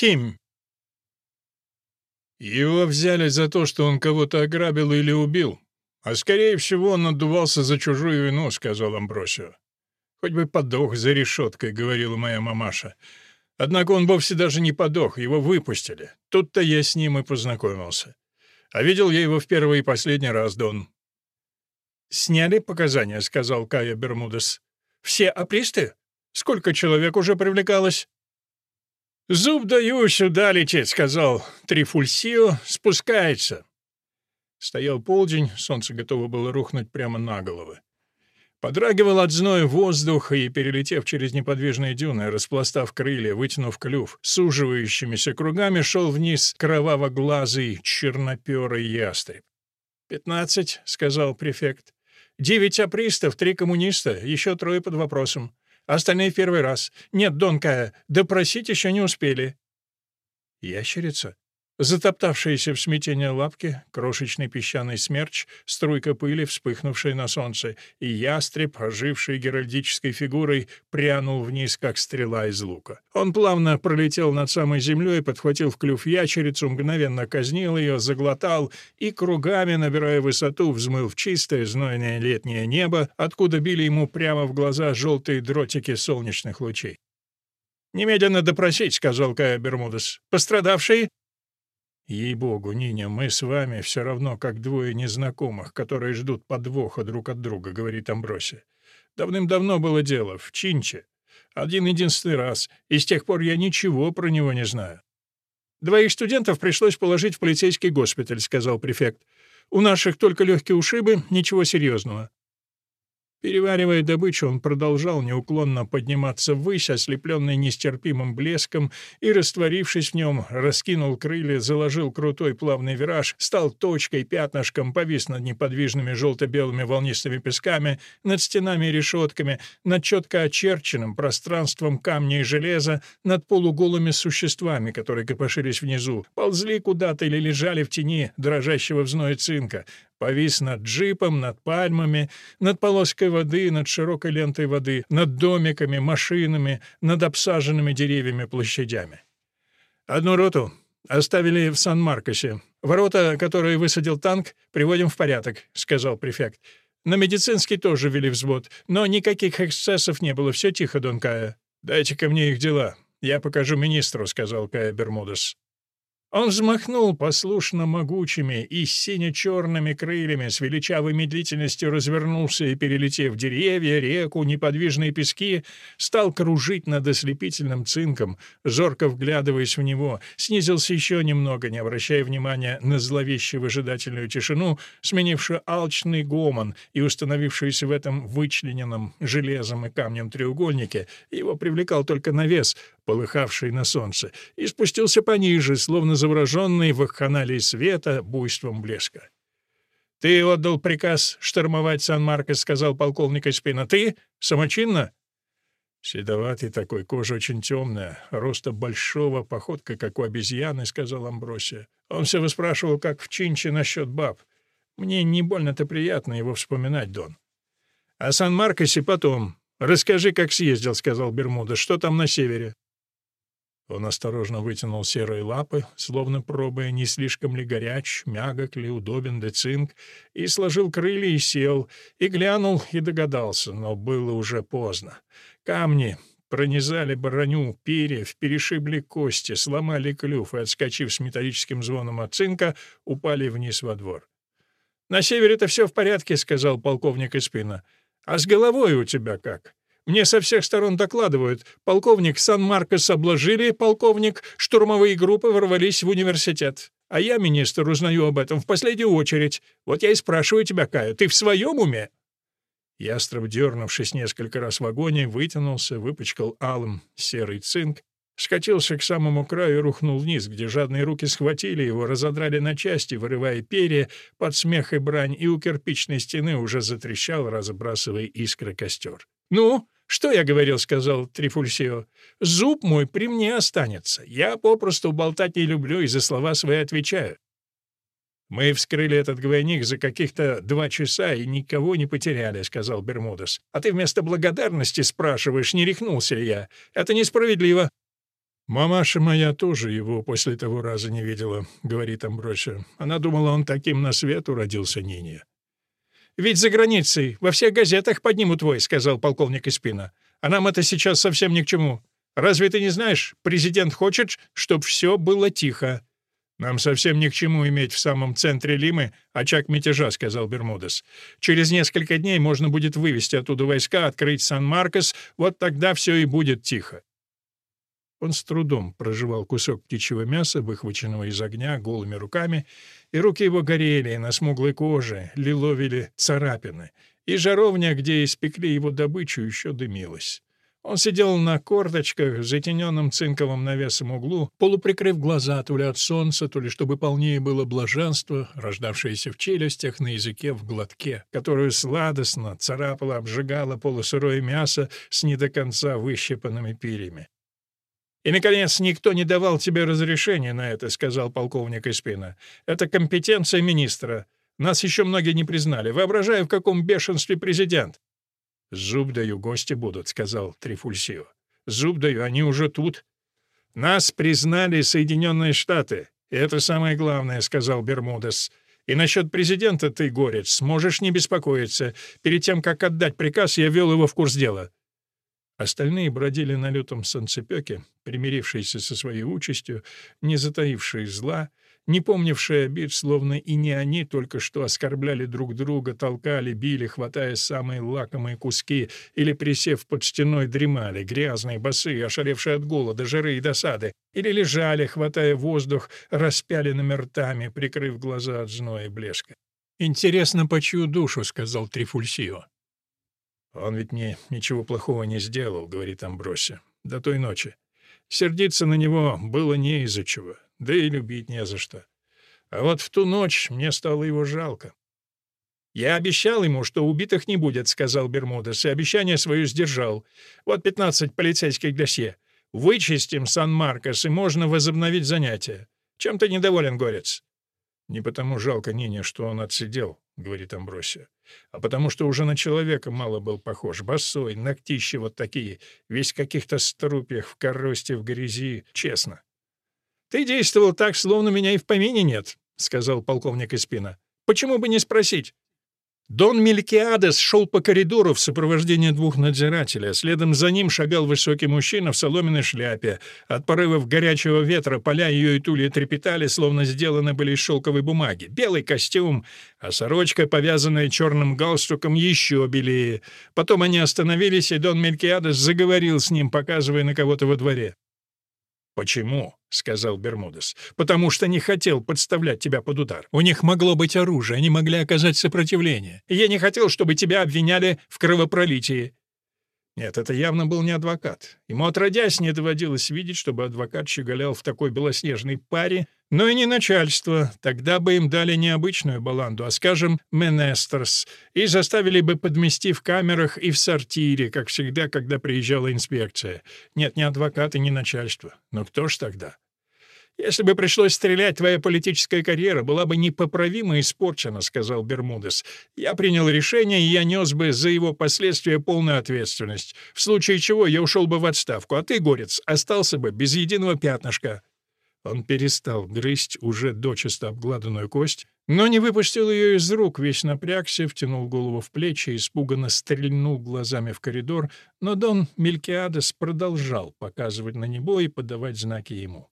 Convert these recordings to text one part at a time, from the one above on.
Семь. Его взяли за то, что он кого-то ограбил или убил. А скорее всего, он отдувался за чужую вину, сказал Амбросио. Хоть бы подох за решеткой, говорила моя мамаша. Однако он вовсе даже не подох, его выпустили. Тут-то я с ним и познакомился. А видел я его в первый и последний раз, Дон. «Сняли показания», — сказал Кая Бермудес. «Все апристы? Сколько человек уже привлекалось?» «Зуб даю, сюда лететь», — сказал Трифульсио, — «спускается». Стоял полдень, солнце готово было рухнуть прямо на головы. Подрагивал от зноя воздух, и, перелетев через неподвижные дюны, распластав крылья, вытянув клюв, суживающимися кругами шел вниз кроваво-глазый черноперый ястреб. «Пятнадцать», — сказал префект. «Девять апристов, три коммуниста, еще трое под вопросом. Остальные первый раз. Нет, Дон Кая, допросить еще не успели». «Ящерица?» Затоптавшиеся в смятении лапки, крошечный песчаный смерч, струйка пыли, вспыхнувшая на солнце, и ястреб, оживший геральдической фигурой, прянул вниз, как стрела из лука. Он плавно пролетел над самой землей, подхватил в клюв ящерицу, мгновенно казнил ее, заглотал и, кругами, набирая высоту, взмыл в чистое, знойное летнее небо, откуда били ему прямо в глаза желтые дротики солнечных лучей. «Немедленно допросить», — сказал Кая Бермудес. «Пострадавшие?» «Ей-богу, Ниня, мы с вами все равно как двое незнакомых, которые ждут подвоха друг от друга», — говорит Амбросия. «Давным-давно было дело, в Чинче. Один-единственный раз, и с тех пор я ничего про него не знаю». «Двоих студентов пришлось положить в полицейский госпиталь», — сказал префект. «У наших только легкие ушибы, ничего серьезного. Переваривая добычу, он продолжал неуклонно подниматься ввысь, ослепленный нестерпимым блеском, и, растворившись в нем, раскинул крылья, заложил крутой плавный вираж, стал точкой, пятнышком, повис над неподвижными желто-белыми волнистыми песками, над стенами и решетками, над четко очерченным пространством камня и железа, над полуголыми существами, которые копошились внизу, ползли куда-то или лежали в тени дрожащего в зное цинка, повис над джипом, над пальмами, над полоской воды, над широкой лентой воды, над домиками, машинами, над обсаженными деревьями площадями. Одну роту оставили в Сан-Маркосе. Ворота, которые высадил танк, приводим в порядок, сказал префект. На медицинский тоже вели взвод, но никаких эксцессов не было, все тихо, Дон Кая. «Дайте ко мне их дела. Я покажу министру», — сказал Кая Бермудес. Он взмахнул послушно могучими и сине-черными крыльями, с величавой медлительностью развернулся и, перелетев деревья, реку, неподвижные пески, стал кружить над ослепительным цинком, зорко вглядываясь в него, снизился еще немного, не обращая внимания на зловещую выжидательную тишину, сменившую алчный гомон и установившуюся в этом вычлененном железом и камнем треугольнике, его привлекал только навес, полыхавший на солнце, и спустился пониже, словно завороженный в канале света буйством блеска. «Ты отдал приказ штурмовать Сан-Маркос», — сказал полковник Эспина. «Ты? Самочинно?» «Седоватый такой, кожа очень темная, роста большого, походка, как у обезьяны», — сказал Амбросия. Он все выспрашивал, как в Чинче насчет баб. Мне не больно-то приятно его вспоминать, Дон. «О Сан-Маркосе потом. Расскажи, как съездил», — сказал Бермуда. «Что там на севере?» Он осторожно вытянул серые лапы, словно пробуя, не слишком ли горяч, мягок ли, удобен ли цинк, и сложил крылья и сел, и глянул, и догадался, но было уже поздно. Камни пронизали броню, перьев, перешибли кости, сломали клюв и, отскочив с металлическим звоном от цинка, упали вниз во двор. «На севере-то все в порядке», — сказал полковник Испина. «А с головой у тебя как?» Мне со всех сторон докладывают. Полковник Сан-Маркос обложили, полковник, штурмовые группы ворвались в университет. А я, министр, узнаю об этом в последнюю очередь. Вот я и спрашиваю тебя, Кая, ты в своем уме?» Ястреб, дернувшись несколько раз в вагоне, вытянулся, выпачкал алым серый цинк, скатился к самому краю и рухнул вниз, где жадные руки схватили его, разодрали на части, вырывая перья под смех и брань, и у кирпичной стены уже затрещал, разбрасывая искры костер. «Ну, что я говорил?» — сказал Трифульсио. «Зуб мой при мне останется. Я попросту болтать не люблю и за слова свои отвечаю». «Мы вскрыли этот гвойник за каких-то два часа и никого не потеряли», — сказал Бермудес. «А ты вместо благодарности спрашиваешь, не рехнулся ли я. Это несправедливо». «Мамаша моя тоже его после того раза не видела», — говорит Амбросио. «Она думала, он таким на свету родился Нине». «Ведь за границей во всех газетах поднимут твой», — сказал полковник Испина. «А нам это сейчас совсем ни к чему. Разве ты не знаешь, президент хочет, чтобы все было тихо». «Нам совсем ни к чему иметь в самом центре Лимы очаг мятежа», — сказал Бермудес. «Через несколько дней можно будет вывести оттуда войска, открыть Сан-Маркос, вот тогда все и будет тихо». Он с трудом проживал кусок птичьего мяса, выхваченного из огня голыми руками, и руки его горели, на смуглой коже лиловили царапины, и жаровня, где испекли его добычу, еще дымилась. Он сидел на корточках в затененном цинковым навесом углу, полуприкрыв глаза то ли от солнца, то ли чтобы полнее было блаженство, рождавшееся в челюстях, на языке, в глотке, которую сладостно царапало, обжигало полусырое мясо с не до конца выщипанными перьями. «И, наконец, никто не давал тебе разрешения на это», — сказал полковник Испина. «Это компетенция министра. Нас еще многие не признали. Воображаю, в каком бешенстве президент». «Зуб даю, гости будут», — сказал Трифульсио. «Зуб даю, они уже тут». «Нас признали Соединенные Штаты. И это самое главное», — сказал Бермудес. «И насчет президента ты, горец, можешь не беспокоиться. Перед тем, как отдать приказ, я вел его в курс дела». Остальные бродили на лютом санцепёке, примирившиеся со своей участью, не затаившие зла, не помнившие обид, словно и не они только что оскорбляли друг друга, толкали, били, хватая самые лакомые куски, или, присев под стеной, дремали, грязные, босые, ошалевшие от голода, жары и досады, или лежали, хватая воздух, распяленными ртами, прикрыв глаза от зноя и блеска. «Интересно, по чью душу», — сказал Трифульсио. «Он ведь мне ничего плохого не сделал», — говорит Амброси, — «до той ночи. Сердиться на него было не из-за чего да и любить не за что. А вот в ту ночь мне стало его жалко. «Я обещал ему, что убитых не будет», — сказал Бермудес, и обещание свое сдержал. «Вот пятнадцать полицейских досье. Вычистим Сан-Маркос, и можно возобновить занятия. Чем ты недоволен, Горец?» «Не потому жалко Нине, что он отсидел», — говорит Амбросия, «а потому что уже на человека мало был похож. Босой, ногтищи вот такие, весь в каких-то струпьях, в коросте, в грязи. Честно. «Ты действовал так, словно меня и в помине нет», — сказал полковник Испина. «Почему бы не спросить?» Дон Мелькиадес шел по коридору в сопровождении двух надзирателей, а следом за ним шагал высокий мужчина в соломенной шляпе. От порывов горячего ветра поля ее и тули трепетали, словно сделаны были из шелковой бумаги. Белый костюм, а сорочка, повязанная черным галстуком, еще белее. Потом они остановились, и Дон Мелькиадес заговорил с ним, показывая на кого-то во дворе. «Почему?» — сказал Бермудес. «Потому что не хотел подставлять тебя под удар. У них могло быть оружие, они могли оказать сопротивление. Я не хотел, чтобы тебя обвиняли в кровопролитии. Нет, это явно был не адвокат. Ему отродясь не доводилось видеть, чтобы адвокат щеголял в такой белоснежной паре, но и не начальство. Тогда бы им дали не обычную баланду, а, скажем, менестерс, и заставили бы подмести в камерах и в сортире, как всегда, когда приезжала инспекция. Нет, не адвокат и не начальство. Но кто ж тогда? «Если бы пришлось стрелять, твоя политическая карьера была бы непоправимо испорчена», — сказал Бермудес. «Я принял решение, и я нес бы за его последствия полную ответственность, в случае чего я ушел бы в отставку, а ты, Горец, остался бы без единого пятнышка». Он перестал грызть уже дочисто обгладанную кость, но не выпустил ее из рук, весь напрягся, втянул голову в плечи, испуганно стрельнул глазами в коридор, но Дон Мелькиадес продолжал показывать на него и подавать знаки ему.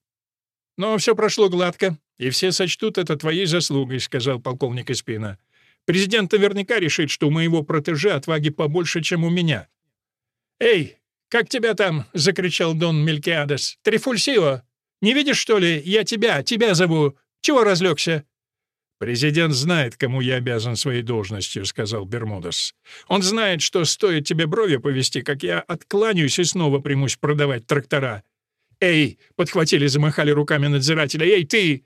«Но все прошло гладко, и все сочтут это твоей заслугой», — сказал полковник Испина. «Президент наверняка решит, что у моего протеже отваги побольше, чем у меня». «Эй, как тебя там?» — закричал Дон Мелькиадес. «Трифульсио! Не видишь, что ли? Я тебя, тебя зову. Чего разлегся?» «Президент знает, кому я обязан своей должностью», — сказал Бермудес. «Он знает, что стоит тебе брови повести, как я откланяюсь и снова примусь продавать трактора. «Эй!» — подхватили, замахали руками надзиратели. «Эй, ты!»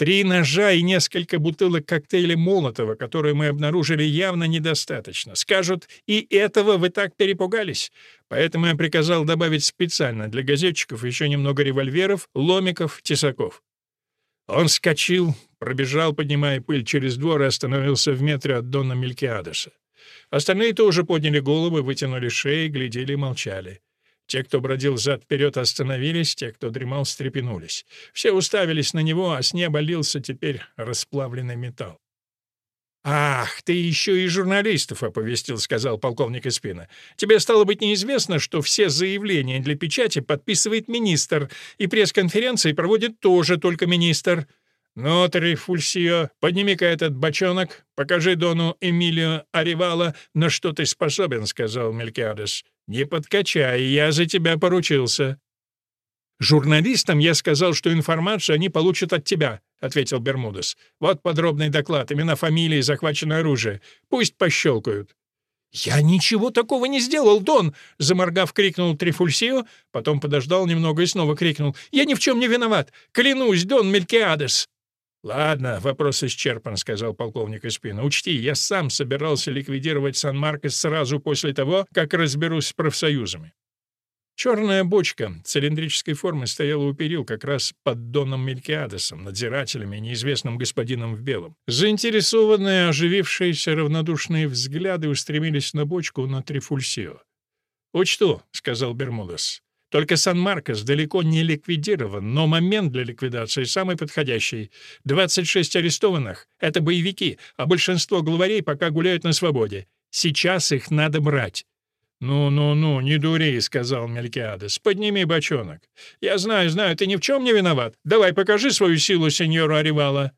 Три ножа и несколько бутылок коктейля Молотова, которые мы обнаружили, явно недостаточно. Скажут, и этого вы так перепугались. Поэтому я приказал добавить специально для газетчиков еще немного револьверов, ломиков, тесаков. Он вскочил, пробежал, поднимая пыль через двор и остановился в метре от Дона Мелькиадеса. Остальные тоже подняли головы, вытянули шеи, глядели и молчали. Те, кто бродил зад-вперед, остановились, те, кто дремал, встрепенулись. Все уставились на него, а с неба лился теперь расплавленный металл. «Ах, ты еще и журналистов оповестил», — сказал полковник Испина. «Тебе стало быть неизвестно, что все заявления для печати подписывает министр, и пресс-конференции проводит тоже только министр». «Ну, Трифульсио, подними-ка этот бочонок, покажи Дону Эмилио Аривала, на что ты способен», — сказал Мелькиадес. «Не подкачай, я за тебя поручился». «Журналистам я сказал, что информацию они получат от тебя», — ответил Бермудес. «Вот подробный доклад, имена, фамилии, захваченное оружие. Пусть пощелкают». «Я ничего такого не сделал, Дон!» — заморгав, крикнул Трифульсио, потом подождал немного и снова крикнул. «Я ни в чем не виноват! Клянусь, Дон Мелькиадес!» «Ладно, вопрос исчерпан», — сказал полковник Испина. «Учти, я сам собирался ликвидировать Сан-Маркос сразу после того, как разберусь с профсоюзами». Черная бочка цилиндрической формы стояла у перил как раз под Доном Мелькиадесом, надзирателями и неизвестным господином в белом. Заинтересованные, оживившиеся равнодушные взгляды устремились на бочку на Трифульсио. «Учту», — сказал Бермудес. Только Сан-Маркос далеко не ликвидирован, но момент для ликвидации самый подходящий. 26 арестованных — это боевики, а большинство главарей пока гуляют на свободе. Сейчас их надо брать. «Ну-ну-ну, не дури», — сказал Мелькиадес. «Подними бочонок. Я знаю, знаю, ты ни в чем не виноват. Давай покажи свою силу сеньору Аривала».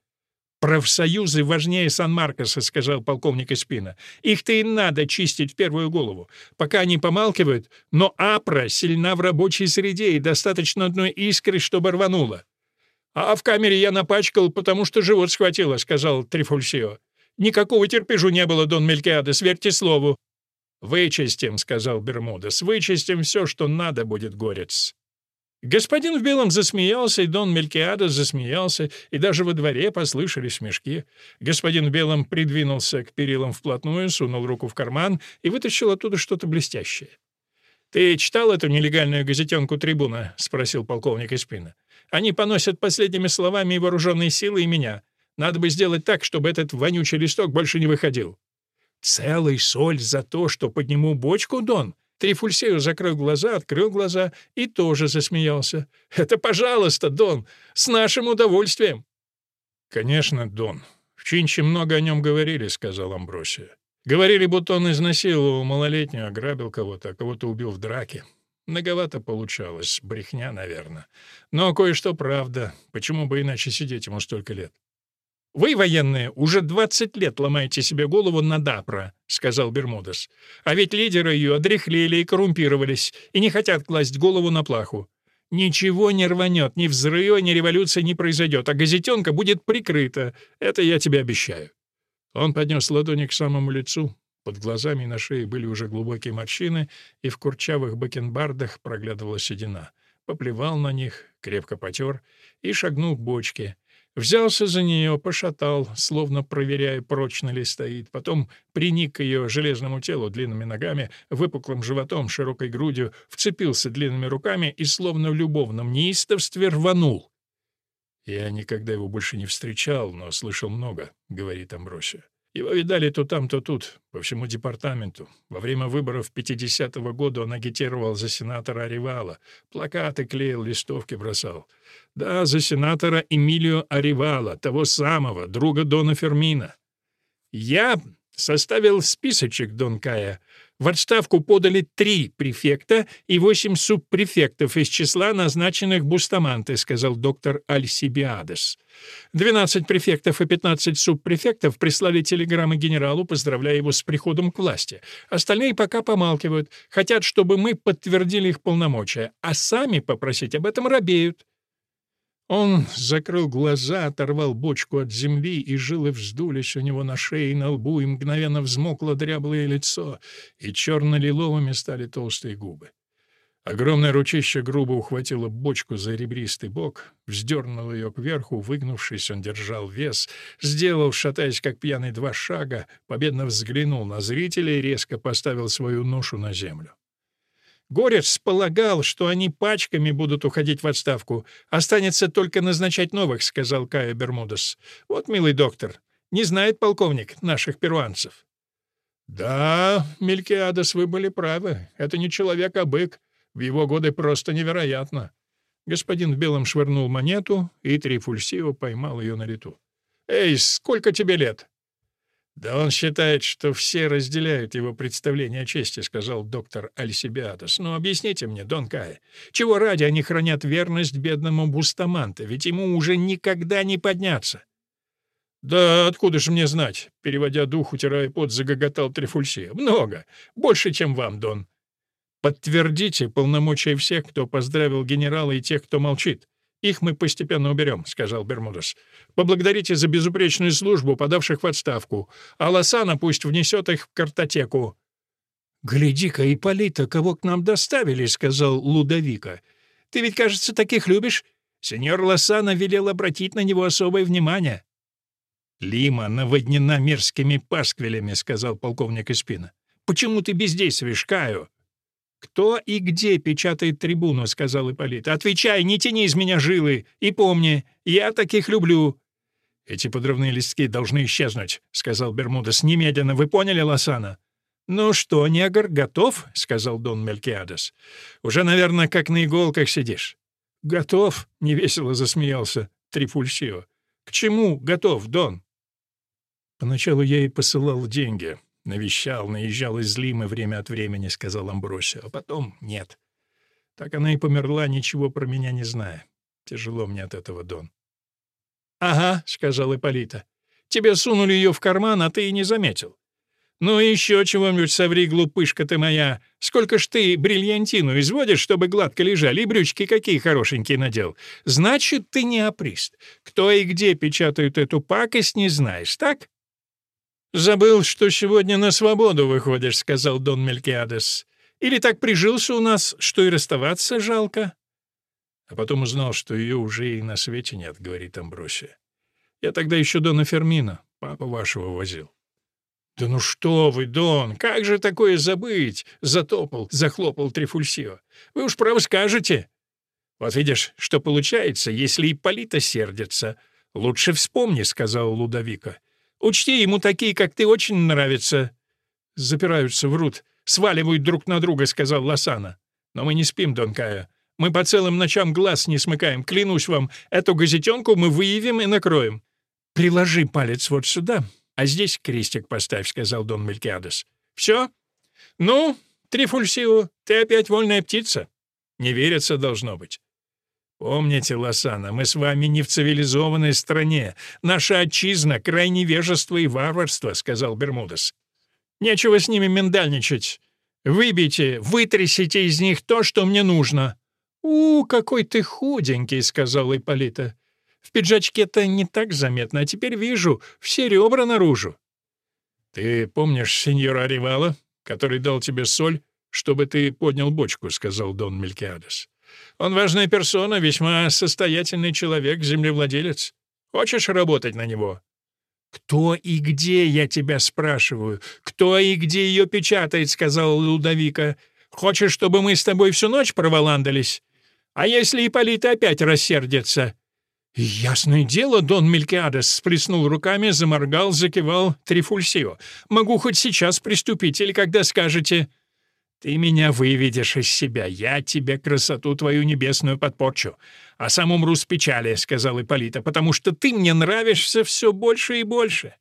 «Профсоюзы важнее Сан-Маркоса», — сказал полковник Испина. «Их-то и надо чистить в первую голову. Пока они помалкивают, но АПРА сильна в рабочей среде и достаточно одной искры, чтобы рвануло». «А в камере я напачкал, потому что живот схватило», — сказал Трифульсио. «Никакого терпежу не было, Дон Мелькиадес, верьте слову». «Вычистим», — сказал Бермудес, — «вычистим все, что надо будет, горец». Господин в белом засмеялся, и Дон Мелькиадо засмеялся, и даже во дворе послышались смешки. Господин в белом придвинулся к перилам вплотную, сунул руку в карман и вытащил оттуда что-то блестящее. «Ты читал эту нелегальную газетенку «Трибуна»?» — спросил полковник Испина. «Они поносят последними словами и вооруженные силы, и меня. Надо бы сделать так, чтобы этот вонючий листок больше не выходил». «Целый соль за то, что подниму бочку, Дон?» Трифульсею закрыл глаза, открыл глаза и тоже засмеялся. «Это пожалуйста, Дон, с нашим удовольствием!» «Конечно, Дон. В Чинче много о нем говорили», — сказал Амбросия. «Говорили, будто он изнасиловал малолетнюю, ограбил кого-то, а кого-то убил в драке. Многовато получалось, брехня, наверное. Но кое-что правда. Почему бы иначе сидеть ему столько лет?» «Вы, военные, уже 20 лет ломаете себе голову на Дапра», — сказал Бермудес. «А ведь лидеры ее одряхлели и коррумпировались, и не хотят класть голову на плаху. Ничего не рванет, ни взрыва, ни революция не произойдет, а газетенка будет прикрыта. Это я тебе обещаю». Он поднес ладони к самому лицу. Под глазами и на шее были уже глубокие морщины, и в курчавых бакенбардах проглядывала седина. Поплевал на них, крепко потер и шагнул к бочке — Взялся за нее, пошатал, словно проверяя, прочно ли стоит, потом приник к ее железному телу длинными ногами, выпуклым животом, широкой грудью, вцепился длинными руками и, словно в любовном неистовстве, рванул. «Я никогда его больше не встречал, но слышал много», — говорит Амбросия. Его видали то там, то тут, по всему департаменту. Во время выборов 50-го года он агитировал за сенатора Аривала, плакаты клеил, листовки бросал. Да, за сенатора Эмилио Аривала, того самого, друга Дона Фермина. Я составил списочек Дон Кая, в отставку подали три префекта и восемь субпрефектов из числа назначенных Бустаманте, сказал доктор Альсибиадес. Двенадцать префектов и пятнадцать субпрефектов прислали телеграммы генералу, поздравляя его с приходом к власти. Остальные пока помалкивают, хотят, чтобы мы подтвердили их полномочия, а сами попросить об этом робеют. Он закрыл глаза, оторвал бочку от земли, и жилы вздулись у него на шее и на лбу, и мгновенно взмокло дряблое лицо, и черно-лиловыми стали толстые губы. Огромное ручище грубо ухватило бочку за ребристый бок, вздернул ее кверху, выгнувшись, он держал вес, сделал, шатаясь как пьяный, два шага, победно взглянул на зрителей и резко поставил свою ношу на землю. Горец полагал, что они пачками будут уходить в отставку. Останется только назначать новых, — сказал Кая Бермудес. Вот, милый доктор, не знает полковник наших перуанцев. — Да, Мелькиадес, вы были правы. Это не человек, а бык. В его годы просто невероятно». Господин в белом швырнул монету, и Трифульсио поймал ее на лету. «Эй, сколько тебе лет?» «Да он считает, что все разделяют его представление о чести», — сказал доктор Альсибиадос. «Но объясните мне, Дон Кай, чего ради они хранят верность бедному Бустаманте, ведь ему уже никогда не подняться?» «Да откуда же мне знать?» — переводя дух, утирая пот, загоготал Трифульсия. «Много. Больше, чем вам, Дон. Подтвердите полномочия всех, кто поздравил генерала, и тех, кто молчит. Их мы постепенно уберем», — сказал Бермудес. «Поблагодарите за безупречную службу, подавших в отставку, а Лосана пусть внесет их в картотеку». «Гляди-ка, Ипполита, кого к нам доставили», — сказал Лудовика. «Ты ведь, кажется, таких любишь? Сеньор Лосана велел обратить на него особое внимание». «Лима наводнена мерзкими пасквилями», — сказал полковник Испина. «Почему ты бездействуешь, Каю?» «Кто и где печатает трибуну?» — сказал Ипполит. «Отвечай, не тяни из меня жилы. И помни, я таких люблю». «Эти подрывные листки должны исчезнуть», — сказал Бермудес. «Немедленно. Вы поняли, Лосана?» «Ну что, негр, готов?» — сказал Дон Мелькиадес. «Уже, наверное, как на иголках сидишь». «Готов», — невесело засмеялся Трифульсио. «К чему готов, Дон?» Поначалу я и посылал деньги, Навещал, наезжал из Лимы время от времени, — сказал Амбросио. А потом нет. Так она и померла, ничего про меня не зная. Тяжело мне от этого, Дон. — Ага, — сказал Ипполита. — Тебе сунули ее в карман, а ты и не заметил. «Ну еще чего-нибудь соври, глупышка ты моя. Сколько ж ты бриллиантину изводишь, чтобы гладко лежали, и брючки какие хорошенькие надел. Значит, ты не априст. Кто и где печатают эту пакость, не знаешь, так?» «Забыл, что сегодня на свободу выходишь», — сказал Дон Мелькиадес. «Или так прижился у нас, что и расставаться жалко?» А потом узнал, что ее уже и на свете нет, — говорит Амбросия. «Я тогда еще Дона Фермина, папа вашего возил». «Да ну что вы, Дон, как же такое забыть?» — затопал, захлопал Трифульсио. «Вы уж право скажете». «Вот видишь, что получается, если и Полита сердится. Лучше вспомни», — сказал Лудовика. Учти, ему такие, как ты, очень нравятся». «Запираются, врут, сваливают друг на друга», — сказал Лосана. «Но мы не спим, Дон Кая. Мы по целым ночам глаз не смыкаем. Клянусь вам, эту газетенку мы выявим и накроем». «Приложи палец вот сюда, а здесь крестик поставь», — сказал Дон Мелькиадес. «Все? Ну, Трифульсио, ты опять вольная птица?» «Не верится, должно быть». «Помните, Лосана, мы с вами не в цивилизованной стране. Наша отчизна — крайне вежество и варварство», — сказал Бермудес. «Нечего с ними миндальничать. Выбейте, вытрясите из них то, что мне нужно». «У, какой ты худенький», — сказал Ипполита. «В пиджачке-то не так заметно, а теперь вижу, все ребра наружу». «Ты помнишь сеньора Ривала, который дал тебе соль, чтобы ты поднял бочку?» — сказал Дон Мелькиадес. Он важная персона, весьма состоятельный человек, землевладелец. Хочешь работать на него?» «Кто и где, я тебя спрашиваю? Кто и где ее печатает?» — сказал Лудовика. «Хочешь, чтобы мы с тобой всю ночь проволандались? А если Ипполита опять рассердится?» «Ясное дело, Дон Мелькиадес», — сплеснул руками, заморгал, закивал Трифульсио. «Могу хоть сейчас приступить, или когда скажете...» Ты меня выведешь из себя, я тебе красоту твою небесную подпорчу. А сам умру с печали, — сказал Ипполита, — потому что ты мне нравишься все больше и больше.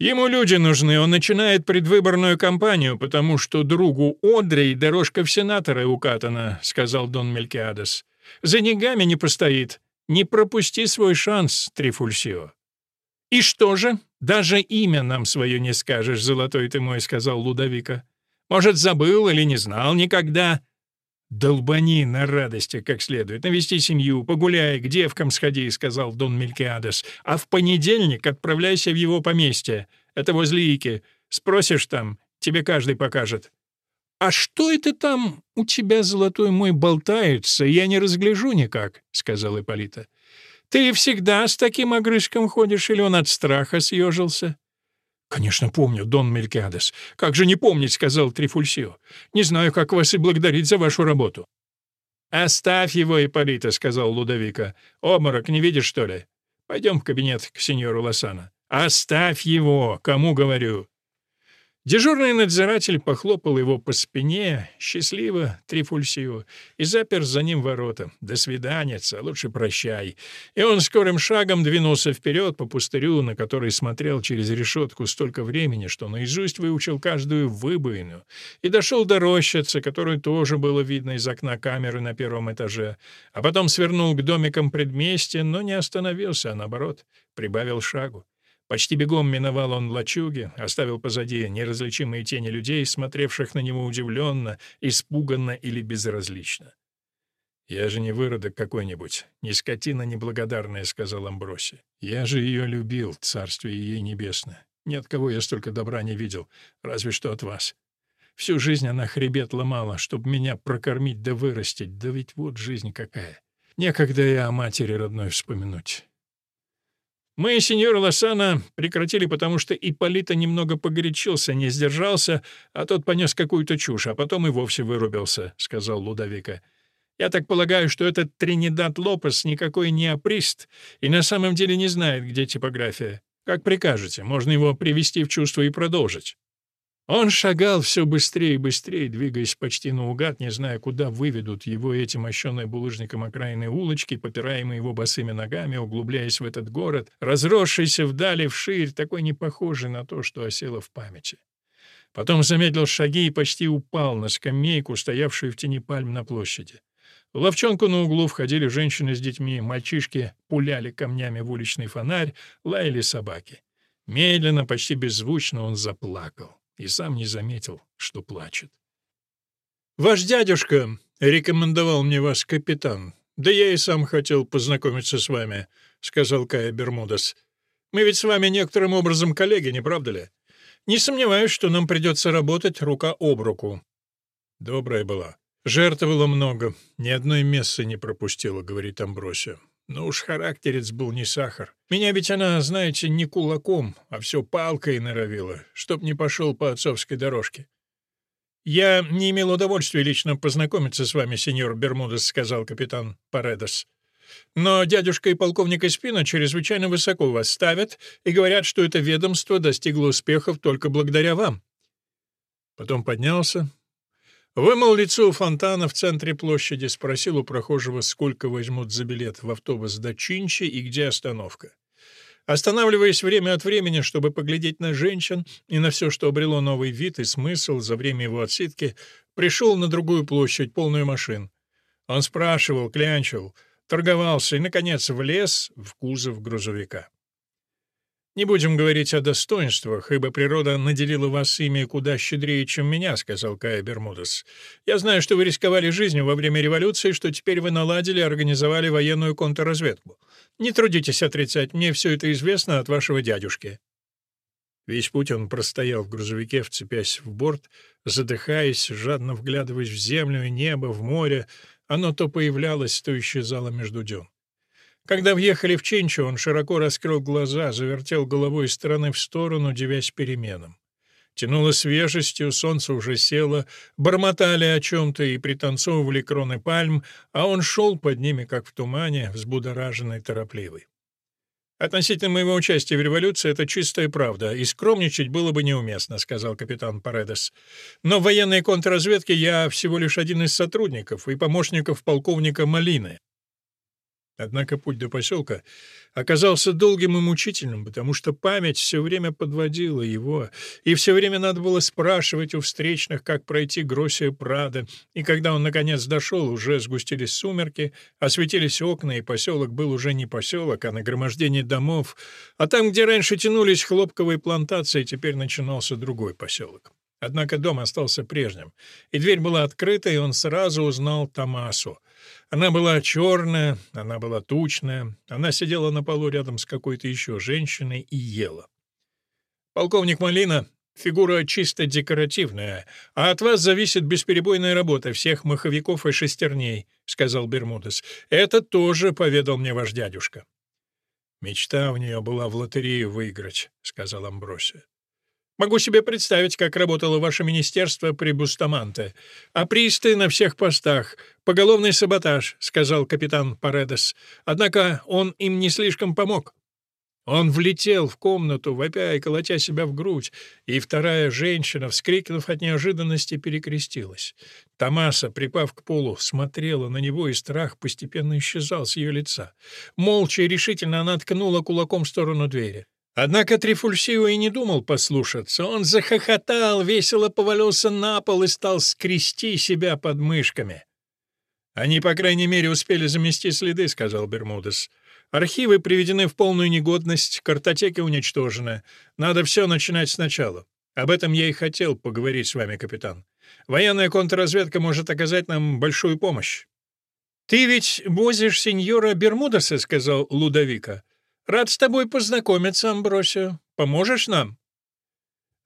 Ему люди нужны, он начинает предвыборную кампанию, потому что другу Одри дорожка в сенаторы укатана, — сказал Дон Мелькиадес. За деньгами не постоит. Не пропусти свой шанс, Трифульсио. «И что же? Даже имя нам свое не скажешь, золотой ты мой», — сказал Лудовика. Может, забыл или не знал никогда. «Долбани на радости как следует, навести семью, погуляй, к девкам сходи», — сказал Дон Мелькиадес. «А в понедельник отправляйся в его поместье. Это возле Ики. Спросишь там, тебе каждый покажет». «А что это там у тебя, золотой мой, болтается? Я не разгляжу никак», — сказал Ипполита. «Ты всегда с таким огрызком ходишь, или он от страха съежился?» «Конечно, помню, Дон Мелькиадес. Как же не помнить», — сказал Трифульсио. «Не знаю, как вас и благодарить за вашу работу». «Оставь его, Ипполита», — сказал Лудовика. «Обморок не видишь, что ли? Пойдем в кабинет к сеньору Лосана». «Оставь его, кому говорю». Дежурный надзиратель похлопал его по спине, счастливо, трифульсиво, и запер за ним ворота. «До свидания, лучше прощай». И он скорым шагом двинулся вперед по пустырю, на который смотрел через решетку столько времени, что наизусть выучил каждую выбоину, и дошел до рощицы, которую тоже было видно из окна камеры на первом этаже, а потом свернул к домикам предместья, но не остановился, а наоборот, прибавил шагу. Почти бегом миновал он лачуги, оставил позади неразличимые тени людей, смотревших на него удивленно, испуганно или безразлично. «Я же не выродок какой-нибудь, не скотина неблагодарная», — сказал Амброси. «Я же ее любил, царствие ей небесное. Ни от кого я столько добра не видел, разве что от вас. Всю жизнь она хребет ломала, чтобы меня прокормить да вырастить, да ведь вот жизнь какая. Некогда я о матери родной вспомянуть». Мы сеньора Лосана прекратили, потому что Ипполита немного погорячился, не сдержался, а тот понес какую-то чушь, а потом и вовсе вырубился», — сказал Лудовика. «Я так полагаю, что этот Тринидад Лопес никакой не априст и на самом деле не знает, где типография. Как прикажете, можно его привести в чувство и продолжить». Он шагал все быстрее и быстрее, двигаясь почти наугад, не зная, куда выведут его эти мощенные булыжником окраины улочки, попираемые его босыми ногами, углубляясь в этот город, разросшийся вдали вширь, такой не похожий на то, что осело в памяти. Потом замедлил шаги и почти упал на скамейку, стоявшую в тени пальм на площади. В ловчонку на углу входили женщины с детьми, мальчишки пуляли камнями в уличный фонарь, лаяли собаки. Медленно, почти беззвучно он заплакал и сам не заметил, что плачет. «Ваш дядюшка рекомендовал мне вас капитан. Да я и сам хотел познакомиться с вами», — сказал Кая Бермудес. «Мы ведь с вами некоторым образом коллеги, не правда ли? Не сомневаюсь, что нам придется работать рука об руку». Добрая была. Жертвовала много, ни одной мессы не пропустила, говорит Амбросия. Но уж характерец был не сахар. Меня ведь она, знаете, не кулаком, а все палкой норовила, чтоб не пошел по отцовской дорожке. «Я не имел удовольствия лично познакомиться с вами, сеньор Бермудес», — сказал капитан Паредос. «Но дядюшка и полковник Эспина чрезвычайно высоко вас ставят и говорят, что это ведомство достигло успехов только благодаря вам». Потом поднялся, Вымыл лицо у фонтана в центре площади, спросил у прохожего, сколько возьмут за билет в автобус до Чинчи и где остановка. Останавливаясь время от времени, чтобы поглядеть на женщин и на все, что обрело новый вид и смысл за время его отсидки, пришел на другую площадь, полную машин. Он спрашивал, клянчил, торговался и, наконец, влез в кузов грузовика. «Не будем говорить о достоинствах, ибо природа наделила вас ими куда щедрее, чем меня», — сказал Кая Бермудес. «Я знаю, что вы рисковали жизнью во время революции, что теперь вы наладили и организовали военную контрразведку. Не трудитесь отрицать, мне все это известно от вашего дядюшки». Весь путь он простоял в грузовике, вцепясь в борт, задыхаясь, жадно вглядываясь в землю и небо, в море. Оно то появлялось, то исчезало между дюн. Когда въехали в Чинчу, он широко раскрыл глаза, завертел головой из стороны в сторону, девясь переменам. Тянуло свежестью, солнце уже село, бормотали о чем-то и пританцовывали кроны пальм, а он шел под ними, как в тумане, взбудораженный, торопливый. «Относительно моего участия в революции это чистая правда, и скромничать было бы неуместно», — сказал капитан Паредес. «Но в военной контрразведке я всего лишь один из сотрудников и помощников полковника Малины. Однако путь до поселка оказался долгим и мучительным, потому что память все время подводила его, и все время надо было спрашивать у встречных, как пройти Гроссия Прада, и когда он, наконец, дошел, уже сгустились сумерки, осветились окна, и поселок был уже не поселок, а нагромождение домов, а там, где раньше тянулись хлопковые плантации, теперь начинался другой поселок. Однако дом остался прежним, и дверь была открыта, и он сразу узнал Томасу — она была черная, она была тучная, она сидела на полу рядом с какой-то еще женщиной и ела. «Полковник Малина — фигура чисто декоративная, а от вас зависит бесперебойная работа всех маховиков и шестерней», — сказал Бермудес. «Это тоже поведал мне ваш дядюшка». «Мечта у нее была в лотерею выиграть», — сказал Амбросия. Могу себе представить, как работало ваше министерство при Бустаманте. А присты на всех постах. Поголовный саботаж», — сказал капитан Паредес. «Однако он им не слишком помог». Он влетел в комнату, вопя и колотя себя в грудь, и вторая женщина, вскрикнув от неожиданности, перекрестилась. Томаса, припав к полу, смотрела на него, и страх постепенно исчезал с ее лица. Молча и решительно она ткнула кулаком в сторону двери. Однако Трифульсио и не думал послушаться. Он захохотал, весело повалился на пол и стал скрести себя под мышками. «Они, по крайней мере, успели замести следы», — сказал Бермудес. Архивы приведены в полную негодность, картотеки уничтожены. Надо все начинать сначала. Об этом я и хотел поговорить с вами, капитан. Военная контрразведка может оказать нам большую помощь». «Ты ведь возишь сеньора Бермудеса», — сказал Лудовика. «Рад с тобой познакомиться, Амбросио. Поможешь нам?»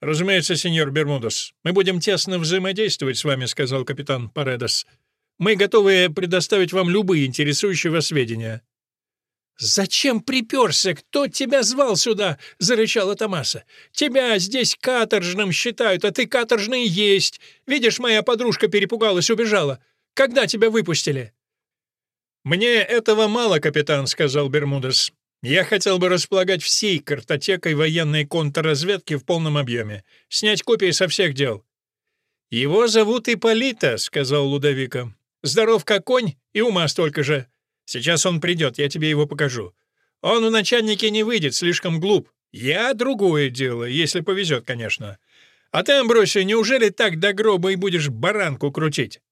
«Разумеется, сеньор Бермудес. Мы будем тесно взаимодействовать с вами», — сказал капитан Паредос. «Мы готовы предоставить вам любые интересующие вас сведения. «Зачем приперся? Кто тебя звал сюда?» — зарычала Томаса. «Тебя здесь каторжным считают, а ты каторжный есть. Видишь, моя подружка перепугалась, убежала. Когда тебя выпустили?» «Мне этого мало, капитан», — сказал Бермудес. «Я хотел бы располагать всей картотекой военной контрразведки в полном объеме, снять копии со всех дел». «Его зовут Ипполита», — сказал Лудовика. «Здоров как конь и ума столько же». Сейчас он придет, я тебе его покажу. Он в начальнике не выйдет, слишком глуп. Я другое дело, если повезет, конечно. А ты, Амбросия, неужели так до гроба и будешь баранку крутить?»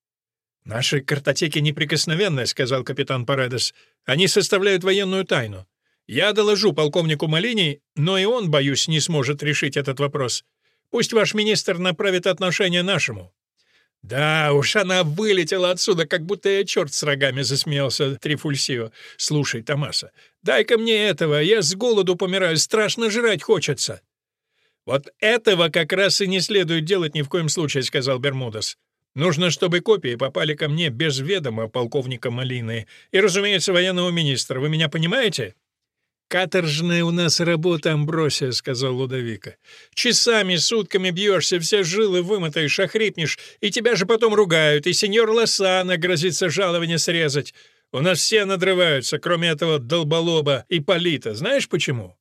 «Наши картотеки неприкосновенные», — сказал капитан Паредес. «Они составляют военную тайну. Я доложу полковнику Малини, но и он, боюсь, не сможет решить этот вопрос. Пусть ваш министр направит отношение нашему. «Да уж, она вылетела отсюда, как будто я черт с рогами», — засмеялся Трифульсио. «Слушай, Томаса, дай-ка мне этого, я с голоду помираю, страшно жрать хочется». «Вот этого как раз и не следует делать ни в коем случае», — сказал Бермудес. «Нужно, чтобы копии попали ко мне без ведома полковника Малины и, разумеется, военного министра. Вы меня понимаете?» «Каторжная у нас работа, Амбросия», — сказал Лудовика. «Часами, сутками бьешься, все жилы вымотаешь, охрипнешь, и тебя же потом ругают, и сеньор Лосана грозится жалование срезать. У нас все надрываются, кроме этого долболоба и Полита. Знаешь почему?»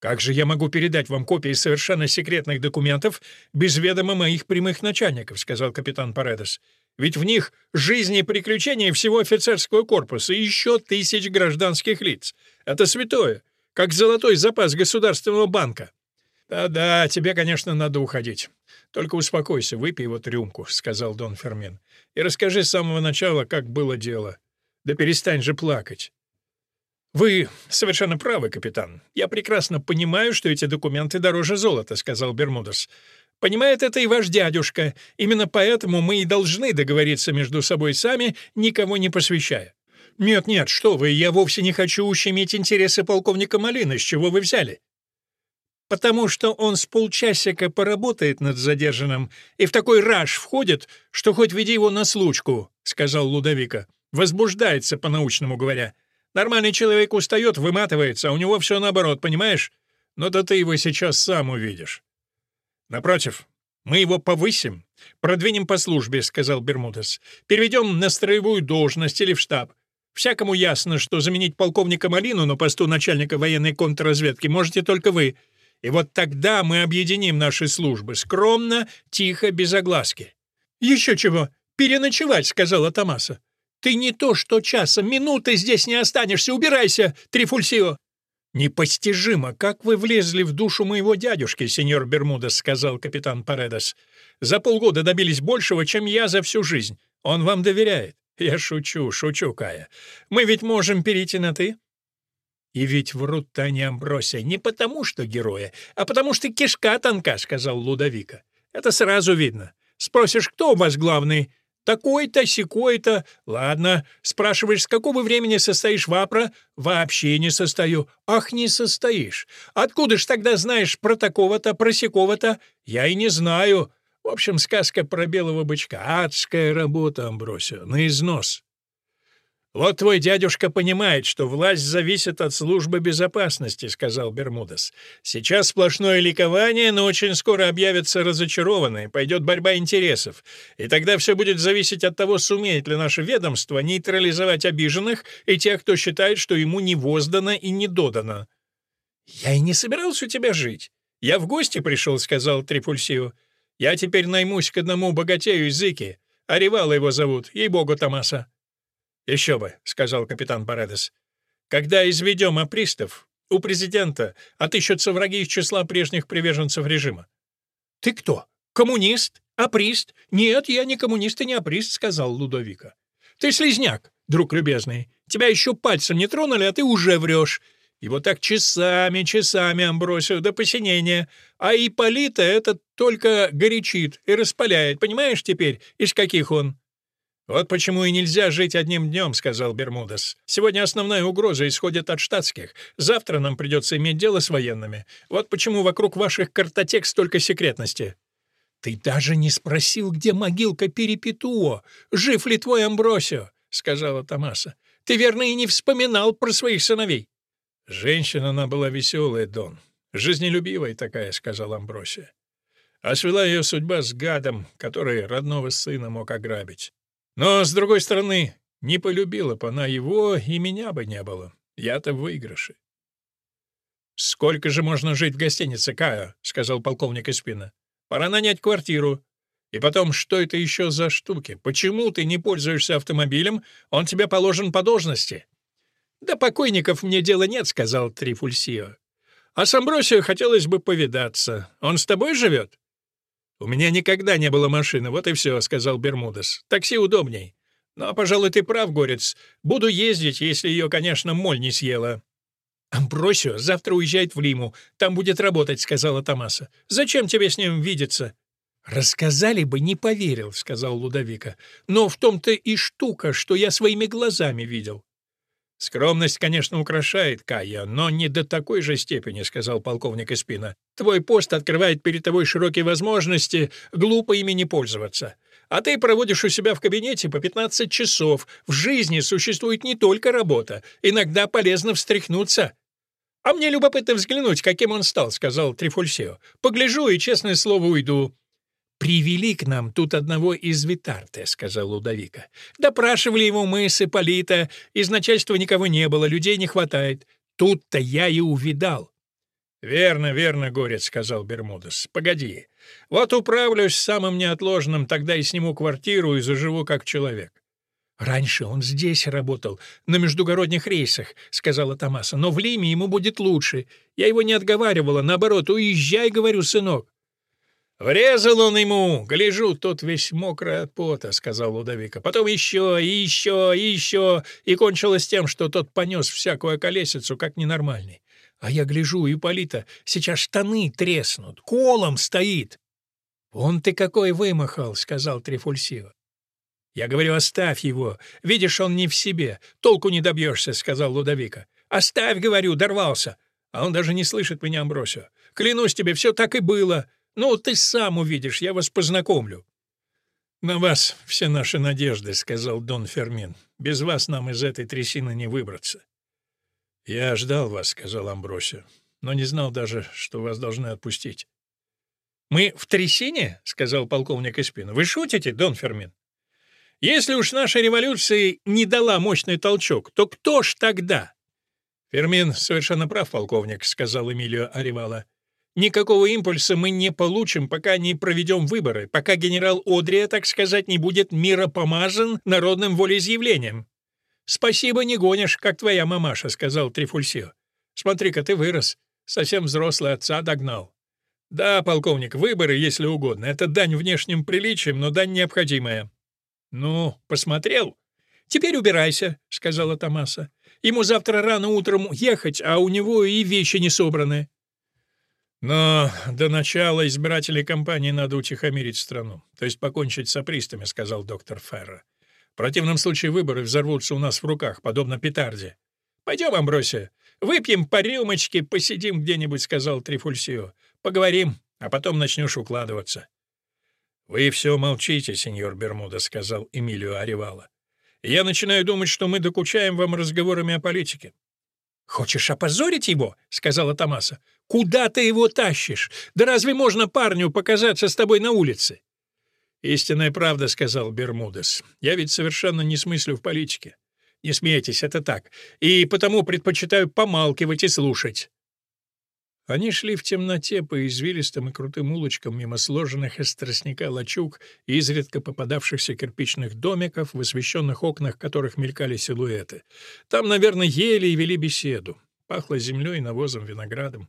«Как же я могу передать вам копии совершенно секретных документов без ведома моих прямых начальников?» — сказал капитан Паредес. «Ведь в них жизни и приключения всего офицерского корпуса и еще тысяч гражданских лиц. Это святое, как золотой запас государственного банка». «Да-да, тебе, конечно, надо уходить. Только успокойся, выпей вот рюмку», — сказал Дон Фермин. «И расскажи с самого начала, как было дело. Да перестань же плакать». «Вы совершенно правы, капитан. Я прекрасно понимаю, что эти документы дороже золота», — сказал Бермудес. «Понимает это и ваш дядюшка. Именно поэтому мы и должны договориться между собой сами, никого не посвящая». «Нет-нет, что вы, я вовсе не хочу ущемить интересы полковника Малины. С чего вы взяли?» «Потому что он с полчасика поработает над задержанным и в такой раж входит, что хоть веди его на случку», — сказал Лудовика. «Возбуждается, по-научному говоря». Нормальный человек устает, выматывается, а у него все наоборот, понимаешь? Но да ты его сейчас сам увидишь. Напротив, мы его повысим, продвинем по службе, сказал Бермудес. Переведем на строевую должность или в штаб. Всякому ясно, что заменить полковника Малину на посту начальника военной контрразведки можете только вы. И вот тогда мы объединим наши службы скромно, тихо, без огласки. Еще чего? Переночевать, сказала Томаса. Ты не то что часа, минуты здесь не останешься. Убирайся, Трифульсио!» «Непостижимо, как вы влезли в душу моего дядюшки, сеньор Бермудес», — сказал капитан Паредос. «За полгода добились большего, чем я за всю жизнь. Он вам доверяет». «Я шучу, шучу, Кая. Мы ведь можем перейти на «ты». «И ведь врут-то они Амбросия не потому, что героя, а потому что кишка тонка», — сказал Лудовика. «Это сразу видно. Спросишь, кто у вас главный? Такой-то, секой-то. Ладно. Спрашиваешь, с какого времени состоишь в АПРО? Вообще не состою. Ах, не состоишь. Откуда ж тогда знаешь про такого-то, про секого-то? Я и не знаю. В общем, сказка про белого бычка. Адская работа, Амбросио, на износ. «Вот твой дядюшка понимает, что власть зависит от службы безопасности», — сказал Бермудес. «Сейчас сплошное ликование, но очень скоро объявятся разочарованные, пойдет борьба интересов. И тогда все будет зависеть от того, сумеет ли наше ведомство нейтрализовать обиженных и тех, кто считает, что ему не воздано и не додано». «Я и не собирался у тебя жить. Я в гости пришел», — сказал Трифульсио. «Я теперь наймусь к одному богатею из Зыки. Аревала его зовут, ей-богу, Томаса». «Еще бы», — сказал капитан Паредес. «Когда изведем апристов, у президента отыщутся враги из числа прежних приверженцев режима». «Ты кто? Коммунист? Априст?» «Нет, я не коммунист и не априст», — сказал Лудовика. «Ты слизняк, друг любезный. Тебя еще пальцем не тронули, а ты уже врешь. И вот так часами, часами, Амбросио, до посинения. А Ипполита это только горячит и распаляет. Понимаешь теперь, из каких он?» «Вот почему и нельзя жить одним днем», — сказал Бермудес. «Сегодня основная угроза исходит от штатских. Завтра нам придется иметь дело с военными. Вот почему вокруг ваших картотек столько секретности». «Ты даже не спросил, где могилка Перепетуо. Жив ли твой Амбросио?» — сказала Томаса. «Ты, верно, и не вспоминал про своих сыновей». «Женщина она была веселая, Дон. Жизнелюбивая такая», — сказал Амбросия. А свела ее судьба с гадом, который родного сына мог ограбить. Но, с другой стороны, не полюбила бы она его, и меня бы не было. Я-то в выигрыше. «Сколько же можно жить в гостинице, Кая?» — сказал полковник Испина. «Пора нанять квартиру. И потом, что это еще за штуки? Почему ты не пользуешься автомобилем? Он тебе положен по должности». «Да покойников мне дела нет», — сказал Трифульсио. «А с Амбросио хотелось бы повидаться. Он с тобой живет?» «У меня никогда не было машины, вот и все», — сказал Бермудес. «Такси удобней. Но, пожалуй, ты прав, Горец. Буду ездить, если ее, конечно, моль не съела». «Амбросио завтра уезжает в Лиму. Там будет работать», — сказала Томаса. «Зачем тебе с ним видеться?» «Рассказали бы, не поверил», — сказал Лудовика. «Но в том-то и штука, что я своими глазами видел». «Скромность, конечно, украшает Кая, но не до такой же степени», — сказал полковник Испина. «Твой пост открывает перед тобой широкие возможности, глупо ими не пользоваться. А ты проводишь у себя в кабинете по 15 часов. В жизни существует не только работа. Иногда полезно встряхнуться». «А мне любопытно взглянуть, каким он стал», — сказал Трифульсио. «Погляжу и, честное слово, уйду». «Привели к нам тут одного из Витарте», — сказал Лудовика. «Допрашивали его мы с Ипполита. Из начальства никого не было, людей не хватает. Тут-то я и увидал». «Верно, верно, Горец», — сказал Бермудес. «Погоди. Вот управлюсь самым неотложным, тогда и сниму квартиру и заживу как человек». «Раньше он здесь работал, на междугородних рейсах», — сказала Томаса. «Но в Лиме ему будет лучше. Я его не отговаривала. Наоборот, уезжай, говорю, сынок». «Врезал он ему! Гляжу, тот весь мокрый от пота», — сказал Лудовика. «Потом еще, и еще, и еще, и кончилось тем, что тот понес всякую колесицу, как ненормальный. А я гляжу, Ипполита, сейчас штаны треснут, колом стоит». «Он ты какой вымахал», — сказал Трифульсио. «Я говорю, оставь его. Видишь, он не в себе. Толку не добьешься», — сказал Лудовика. «Оставь, говорю, дорвался». А он даже не слышит меня, Амбросио. «Клянусь тебе, все так и было». Ну, ты сам увидишь, я вас познакомлю». «На вас все наши надежды», — сказал Дон Фермин. «Без вас нам из этой трясины не выбраться». «Я ждал вас», — сказал Амбросио, «но не знал даже, что вас должны отпустить». «Мы в трясине?» — сказал полковник Испин. «Вы шутите, Дон Фермин? Если уж наша революция не дала мощный толчок, то кто ж тогда?» «Фермин совершенно прав, полковник», — сказал Эмилио Аривала. Никакого импульса мы не получим, пока не проведем выборы, пока генерал Одрия, так сказать, не будет миропомазан народным волеизъявлением. «Спасибо, не гонишь, как твоя мамаша», — сказал Трифульсио. «Смотри-ка, ты вырос. Совсем взрослый отца догнал». «Да, полковник, выборы, если угодно. Это дань внешним приличиям, но дань необходимая». «Ну, посмотрел?» «Теперь убирайся», — сказала Томаса. «Ему завтра рано утром ехать, а у него и вещи не собраны». Но до начала избирателей кампании надо утихомирить страну, то есть покончить с апристами, сказал доктор Ферро. В противном случае выборы взорвутся у нас в руках, подобно петарде. Пойдем, Амбросия, выпьем по рюмочке, посидим где-нибудь, сказал Трифульсио. Поговорим, а потом начнешь укладываться. Вы все молчите, сеньор Бермуда, сказал Эмилио Аривала. Я начинаю думать, что мы докучаем вам разговорами о политике. «Хочешь опозорить его?» — сказала Томаса. «Куда ты его тащишь? Да разве можно парню показаться с тобой на улице?» «Истинная правда», — сказал Бермудес. «Я ведь совершенно не смыслю в политике. Не смейтесь, это так. И потому предпочитаю помалкивать и слушать». Они шли в темноте по извилистым и крутым улочкам мимо сложенных из тростника лачуг и изредка попадавшихся кирпичных домиков, в освещенных окнах которых мелькали силуэты. Там, наверное, ели и вели беседу. Пахло землей, навозом, виноградом.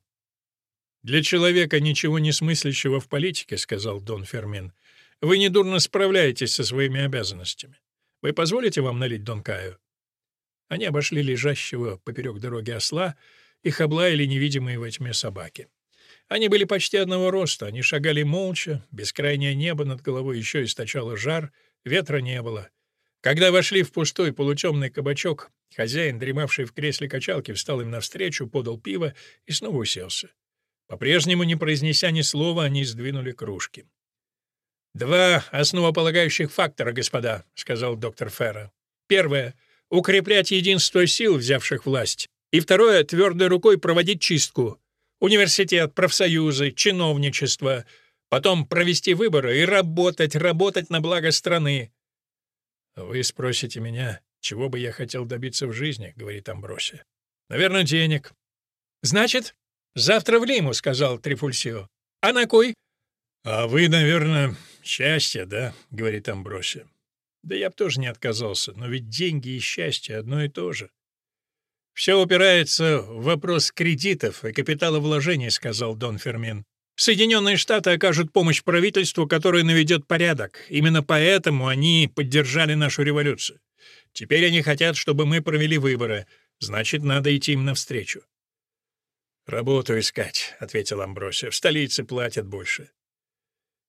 «Для человека, ничего не смыслящего в политике, — сказал Дон Фермин, — вы недурно справляетесь со своими обязанностями. Вы позволите вам налить Дон Каю?» Они обошли лежащего поперек дороги осла, их облаяли невидимые во тьме собаки. Они были почти одного роста, они шагали молча, бескрайнее небо над головой еще источало жар, ветра не было. Когда вошли в пустой полутемный кабачок, хозяин, дремавший в кресле качалки, встал им навстречу, подал пиво и снова уселся. По-прежнему, не произнеся ни слова, они сдвинули кружки. «Два основополагающих фактора, господа», — сказал доктор Ферра. «Первое — укреплять единство сил, взявших власть. И второе — твердой рукой проводить чистку. Университет, профсоюзы, чиновничество. Потом провести выборы и работать, работать на благо страны. «Вы спросите меня, чего бы я хотел добиться в жизни?» — говорит Амбросия. «Наверное, денег». «Значит, завтра в Лиму», — сказал Трифульсио. «А на кой?» «А вы, наверное, счастье, да?» — говорит Амбросия. «Да я бы тоже не отказался, но ведь деньги и счастье одно и то же». «Все упирается в вопрос кредитов и капиталовложений», — сказал Дон Фермин. «Соединенные Штаты окажут помощь правительству, которое наведет порядок. Именно поэтому они поддержали нашу революцию. Теперь они хотят, чтобы мы провели выборы. Значит, надо идти им навстречу». «Работу искать», — ответил Амбросия. «В столице платят больше».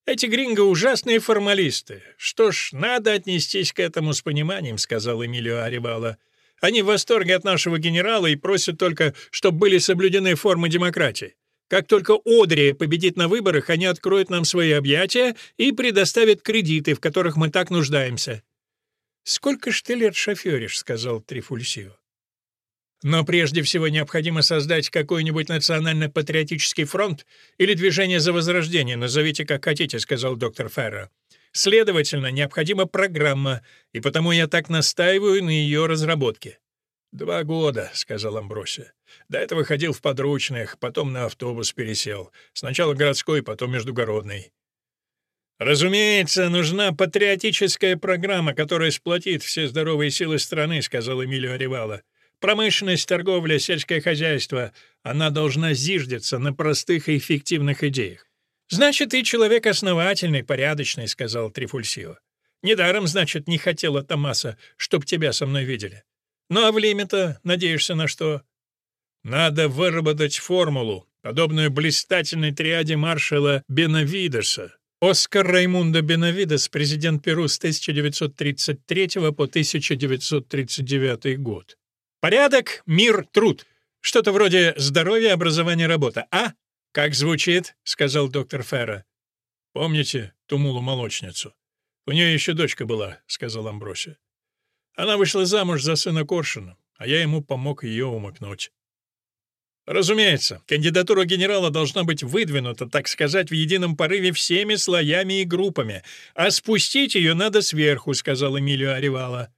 «Эти гринго ужасные формалисты. Что ж, надо отнестись к этому с пониманием», — сказал Эмилио Аривала. Они в восторге от нашего генерала и просят только, чтобы были соблюдены формы демократии. Как только Одри победит на выборах, они откроют нам свои объятия и предоставят кредиты, в которых мы так нуждаемся». «Сколько ж ты лет шоферишь?» — сказал Трифульсио. «Но прежде всего необходимо создать какой-нибудь национально-патриотический фронт или движение за возрождение, назовите как хотите», — сказал доктор Ферро. Следовательно, необходима программа, и потому я так настаиваю на ее разработке. «Два года», — сказал Амбросия. «До этого ходил в подручных, потом на автобус пересел. Сначала городской, потом междугородный». «Разумеется, нужна патриотическая программа, которая сплотит все здоровые силы страны», — сказал Эмилио Аривала. «Промышленность, торговля, сельское хозяйство — она должна зиждиться на простых и эффективных идеях. «Значит, ты человек основательный, порядочный», — сказал Трифульсио. «Недаром, значит, не хотела Томаса, чтоб тебя со мной видели. Ну а в Лиме-то надеешься на что?» «Надо выработать формулу, подобную блистательной триаде маршала Бенавидеса. Оскар Раймундо Бенавидес, президент Перу с 1933 по 1939 год. Порядок, мир, труд. Что-то вроде здоровья, образования, работа. А? «Как звучит?» — сказал доктор Ферра. «Помните Тумулу-молочницу? У нее еще дочка была», — сказал Амбросия. «Она вышла замуж за сына Коршуна, а я ему помог ее умыкнуть». Разумеется, кандидатура генерала должна быть выдвинута, так сказать, в едином порыве всеми слоями и группами, а спустить ее надо сверху, — сказал Эмилио Аривала.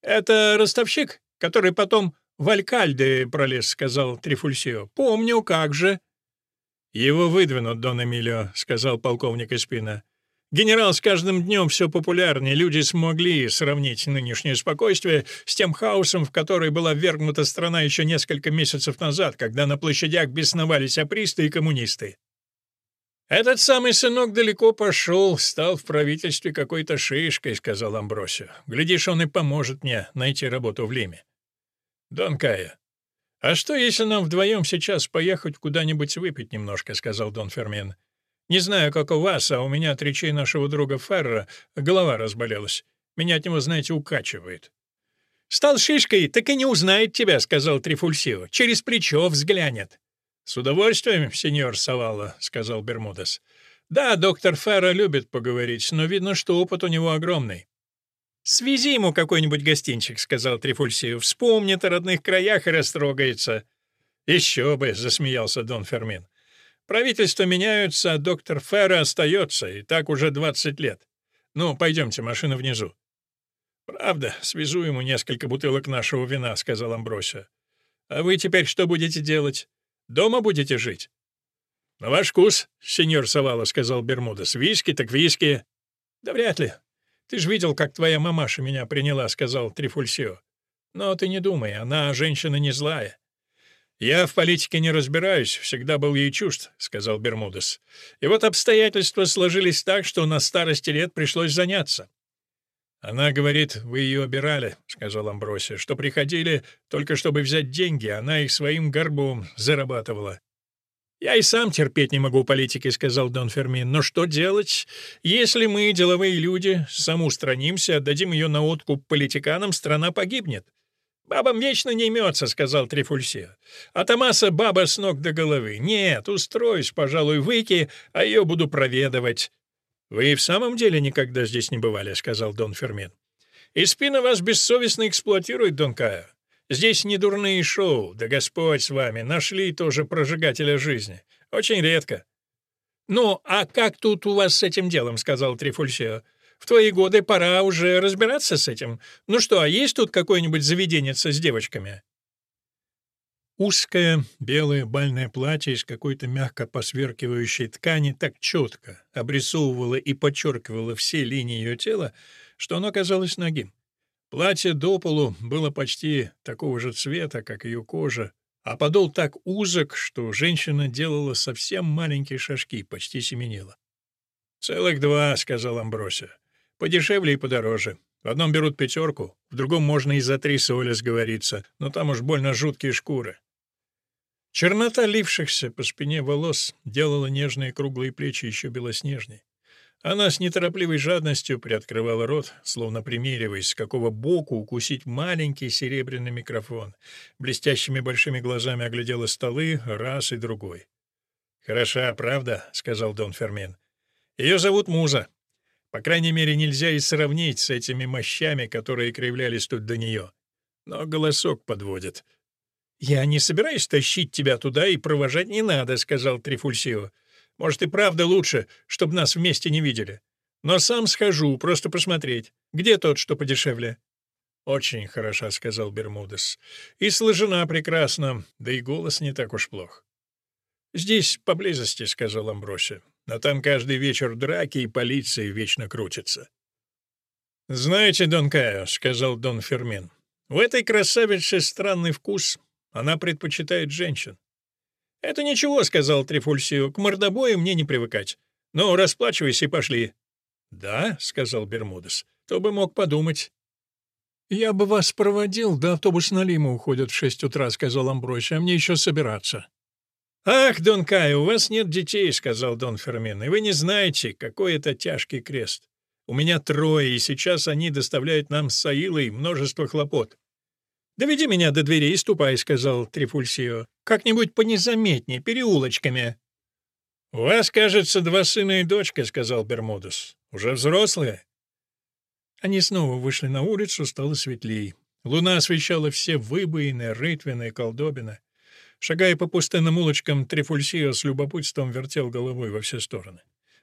«Это ростовщик, который потом в Алькальде пролез», — сказал Трифульсио. «Помню, как же». «Его выдвинут, Дон Эмилио», — сказал полковник Испина. «Генерал с каждым днем все популярнее. Люди смогли сравнить нынешнее спокойствие с тем хаосом, в который была ввергнута страна еще несколько месяцев назад, когда на площадях бесновались апристы и коммунисты. «Этот самый сынок далеко пошел, стал в правительстве какой-то шишкой», — сказал Амбросио. «Глядишь, он и поможет мне найти работу в Лиме». «Дон Кая, «А что, если нам вдвоем сейчас поехать куда-нибудь выпить немножко?» — сказал Дон Фермен. «Не знаю, как у вас, а у меня от речей нашего друга Ферра голова разболелась. Меня от него, знаете, укачивает». «Стал шишкой, так и не узнает тебя», — сказал Трифульсио. «Через плечо взглянет». «С удовольствием, сеньор Савалла», — сказал Бермудес. «Да, доктор Ферра любит поговорить, но видно, что опыт у него огромный. «Свези ему какой-нибудь гостинчик», — сказал Трифульсиев. «Вспомнит о родных краях и растрогается». «Еще бы», — засмеялся Дон Фермин. «Правительства меняются, а доктор Ферра остается, и так уже двадцать лет. Ну, пойдемте, машина внизу». «Правда, свезу ему несколько бутылок нашего вина», — сказал Амбросио. «А вы теперь что будете делать?» Дома будете жить?» «На ваш вкус, сеньор Савала», — сказал Бермудес. «Виски так виски». «Да вряд ли. Ты же видел, как твоя мамаша меня приняла», — сказал Трифульсио. «Но ты не думай, она женщина не злая». «Я в политике не разбираюсь, всегда был ей чужд», — сказал Бермудес. «И вот обстоятельства сложились так, что на старости лет пришлось заняться. «Она говорит, вы ее обирали», — сказал Амбросия, «что приходили только чтобы взять деньги, она их своим горбом зарабатывала». «Я и сам терпеть не могу политики», — сказал Дон Фермин. «Но что делать? Если мы, деловые люди, самоустранимся, отдадим ее на откуп политиканам, страна погибнет». «Бабам вечно не имется», — сказал Трифульсия. «А Томаса баба с ног до головы. Нет, устроюсь, пожалуй, выки, а ее буду проведывать. «Вы в самом деле никогда здесь не бывали», — сказал Дон Фермин. «И спина вас бессовестно эксплуатирует, Дон Кайо. Здесь не дурные шоу, да Господь с вами, нашли тоже прожигателя жизни. Очень редко». «Ну, а как тут у вас с этим делом?» — сказал Трифульсио. «В твои годы пора уже разбираться с этим. Ну что, а есть тут какое-нибудь заведение с девочками?» Узкое белое бальное платье из какой-то мягко посверкивающей ткани так четко обрисовывало и подчеркивало все линии ее тела, что оно казалось ногим. Платье до полу было почти такого же цвета, как ее кожа, а подол так узок, что женщина делала совсем маленькие шажки, почти семенила. «Целых два», — сказал Амбросия. «Подешевле и подороже. В одном берут пятерку, в другом можно и за три соли сговориться, но там уж больно жуткие шкуры. Чернота лившихся по спине волос делала нежные круглые плечи еще белоснежней. Она с неторопливой жадностью приоткрывала рот, словно примериваясь, с какого боку укусить маленький серебряный микрофон. Блестящими большими глазами оглядела столы раз и другой. «Хороша, правда?» — сказал Дон Фермин. «Ее зовут Муза. По крайней мере, нельзя и сравнить с этими мощами, которые кривлялись тут до нее. Но голосок подводит. «Я не собираюсь тащить тебя туда и провожать не надо», — сказал Трифульсио. «Может, и правда лучше, чтобы нас вместе не видели. Но сам схожу, просто посмотреть. Где тот, что подешевле?» «Очень хороша», — сказал Бермудес. «И сложена прекрасно, да и голос не так уж плох». «Здесь поблизости», — сказал Амбросия. «Но там каждый вечер драки и полиция вечно крутится». «Знаете, Дон Кайо», — сказал Дон Фермин, — «у этой красавицы странный вкус. Она предпочитает женщин. «Это ничего», — сказал Трифульсио, — «к мордобою мне не привыкать. Ну, расплачивайся и пошли». «Да», — сказал Бермудес, — «кто бы мог подумать». «Я бы вас проводил, да автобус на Лиму уходит в шесть утра», — сказал Амбросия, — «а мне еще собираться». «Ах, Дон Кай, у вас нет детей», — сказал Дон Фермин, — «и вы не знаете, какой это тяжкий крест. У меня трое, и сейчас они доставляют нам с Саилой множество хлопот. «Доведи меня до двери и ступай», — сказал Трифульсио. «Как-нибудь понезаметнее, переулочками». «У вас, кажется, два сына и дочка», — сказал Бермудес. «Уже взрослые?» Они снова вышли на улицу, стало светлей. Луна освещала все выбоины, рытвины, колдобины. Шагая по пустынным улочкам, Трифульсио с любопытством вертел головой во все стороны.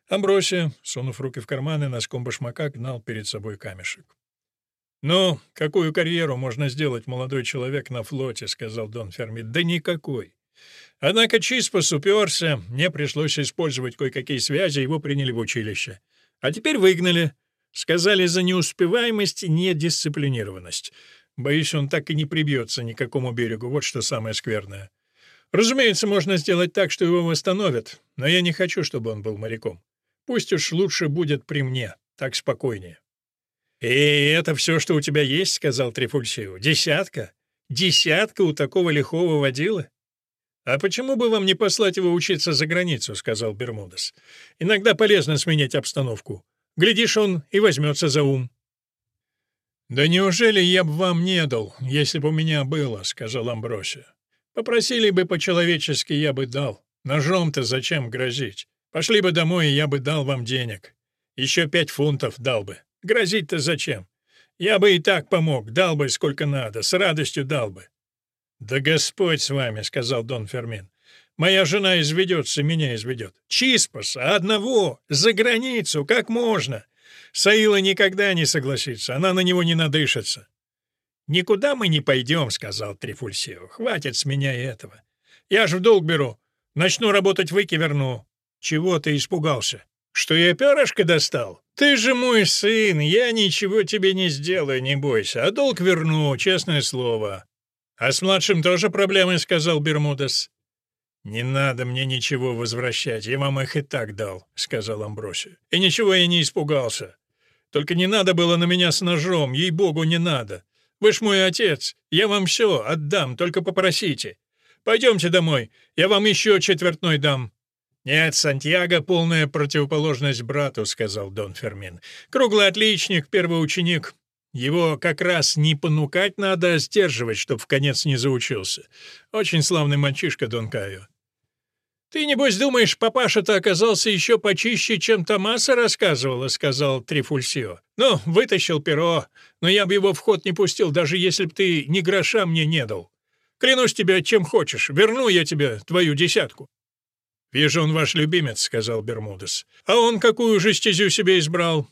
Амбросия, сунув руки в карманы, носком башмака гнал перед собой камешек. «Ну, какую карьеру можно сделать молодой человек на флоте?» — сказал Дон Ферми. «Да никакой. Однако Чиспас уперся, мне пришлось использовать кое-какие связи, его приняли в училище. А теперь выгнали. Сказали за неуспеваемость и недисциплинированность. Боюсь, он так и не прибьется ни к какому берегу, вот что самое скверное. Разумеется, можно сделать так, что его восстановят, но я не хочу, чтобы он был моряком. Пусть уж лучше будет при мне, так спокойнее». «И это все, что у тебя есть?» — сказал Трифульсио. «Десятка? Десятка у такого лихого водила?» «А почему бы вам не послать его учиться за границу?» — сказал Бермудес. «Иногда полезно сменять обстановку. Глядишь, он и возьмется за ум». «Да неужели я бы вам не дал, если бы у меня было?» — сказал Амбросия. «Попросили бы по-человечески, я бы дал. Ножом-то зачем грозить? Пошли бы домой, и я бы дал вам денег. Еще пять фунтов дал бы. Грозить-то зачем? Я бы и так помог, дал бы сколько надо, с радостью дал бы». «Да Господь с вами», — сказал Дон Фермин. «Моя жена изведется, меня изведет. Чиспаса, одного, за границу, как можно? Саила никогда не согласится, она на него не надышится». «Никуда мы не пойдем», — сказал Трифульсио. «Хватит с меня этого. Я ж в долг беру. Начну работать, выки верну». «Чего ты испугался?» «Что я перышко достал? Ты же мой сын, я ничего тебе не сделаю, не бойся, а долг верну, честное слово». «А с младшим тоже проблемы», — сказал Бермудес. «Не надо мне ничего возвращать, я вам их и так дал», — сказал Амбросий. «И ничего я не испугался. Только не надо было на меня с ножом, ей-богу, не надо. Вы ж мой отец, я вам все отдам, только попросите. Пойдемте домой, я вам еще четвертной дам». «Нет, Сантьяго — полная противоположность брату», — сказал Дон Фермин. «Круглый отличник, первый ученик. Его как раз не понукать надо, а сдерживать, чтоб в конец не заучился. Очень славный мальчишка Дон Кайо. «Ты, небось, думаешь, папаша-то оказался еще почище, чем Томаса рассказывала», — сказал Трифульсио. «Ну, вытащил перо, но я бы его в ход не пустил, даже если б ты ни гроша мне не дал. Клянусь тебе, чем хочешь, верну я тебе твою десятку». «Вижу, он ваш любимец», — сказал Бермудес. «А он какую же стезю себе избрал?»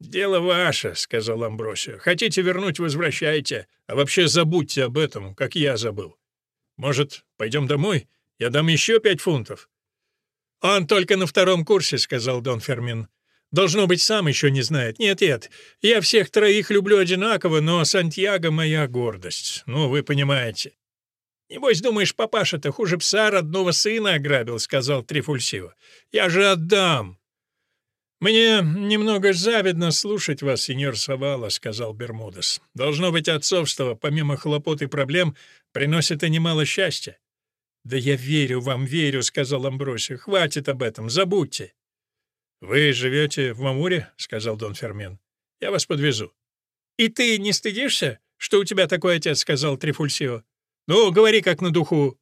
«Дело ваше», — сказал Амбросио. «Хотите вернуть — возвращайте. А вообще забудьте об этом, как я забыл. Может, пойдем домой?» Я дам еще пять фунтов». «Он только на втором курсе», — сказал Дон Фермин. «Должно быть, сам еще не знает. Нет-нет, я всех троих люблю одинаково, но Сантьяго — моя гордость. Ну, вы понимаете». «Небось, думаешь, папаша-то хуже пса родного сына ограбил», — сказал Трифульсио. «Я же отдам». «Мне немного завидно слушать вас, сеньор Савала», — сказал Бермудес. «Должно быть, отцовство, помимо хлопот и проблем, приносит и немало счастья. «Да я верю вам, верю», — сказал Амбросио. «Хватит об этом, забудьте». «Вы живете в Мамуре?» — сказал Дон Фермен. «Я вас подвезу». «И ты не стыдишься, что у тебя такой отец?» — сказал Трифульсио. «Ну, говори как на духу».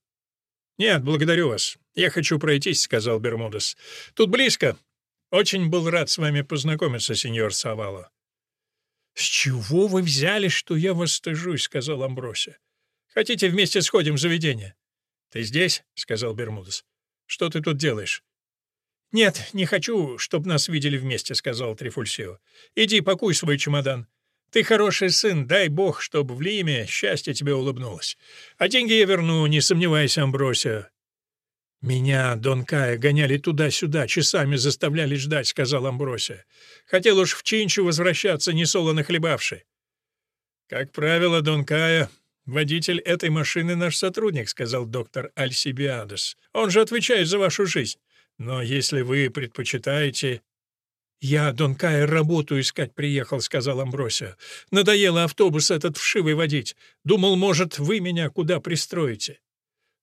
«Нет, благодарю вас. Я хочу пройтись», — сказал Бермудес. «Тут близко. Очень был рад с вами познакомиться, сеньор Савало». «С чего вы взяли, что я вас стыжусь?» — сказал Амбросио. «Хотите, вместе сходим в заведение?» «Ты здесь?» — сказал Бермудес. «Что ты тут делаешь?» «Нет, не хочу, чтобы нас видели вместе», — сказал Трифульсио. «Иди, пакуй свой чемодан. Ты хороший сын, дай бог, чтобы в Лиме счастье тебе улыбнулось. А деньги я верну, не сомневайся, Амбросио». «Меня, Дон Кая, гоняли туда-сюда, часами заставляли ждать», — сказал Амбросия. «Хотел уж в Чинчу возвращаться, не солоно хлебавший». «Как правило, Дон Кая, «Водитель этой машины наш сотрудник», — сказал доктор Альсибиадес. «Он же отвечает за вашу жизнь. Но если вы предпочитаете...» «Я, Дон Кайр, работу искать приехал», — сказал Амбросио. «Надоело автобус этот вшивый водить. Думал, может, вы меня куда пристроите».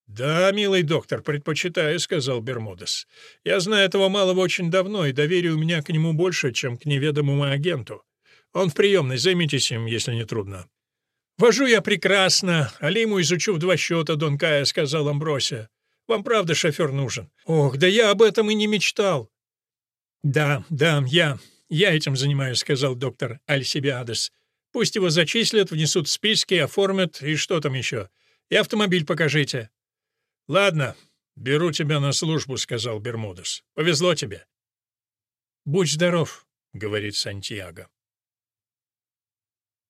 «Да, милый доктор, предпочитаю», — сказал Бермудес. «Я знаю этого малого очень давно, и доверие у меня к нему больше, чем к неведомому агенту. Он в приемной, займитесь им, если не трудно». «Вожу я прекрасно, а Лиму изучу в два счета, Дон Кая», — сказал Амбросия. «Вам правда шофер нужен?» «Ох, да я об этом и не мечтал». «Да, да, я, я этим занимаюсь», — сказал доктор Альсибиадес. «Пусть его зачислят, внесут в списки, оформят и что там еще. И автомобиль покажите». «Ладно, беру тебя на службу», — сказал Бермудес. «Повезло тебе». «Будь здоров», — говорит Сантьяго.